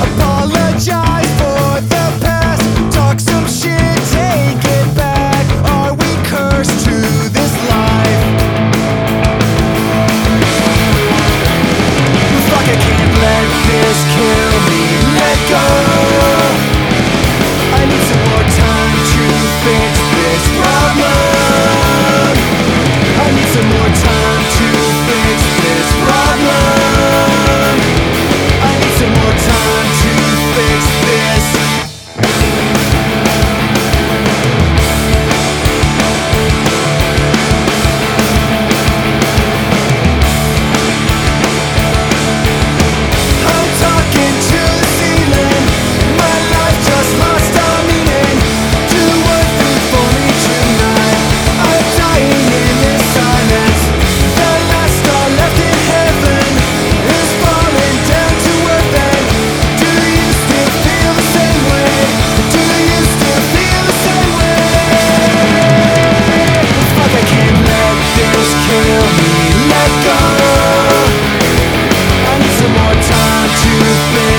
apologize. you've been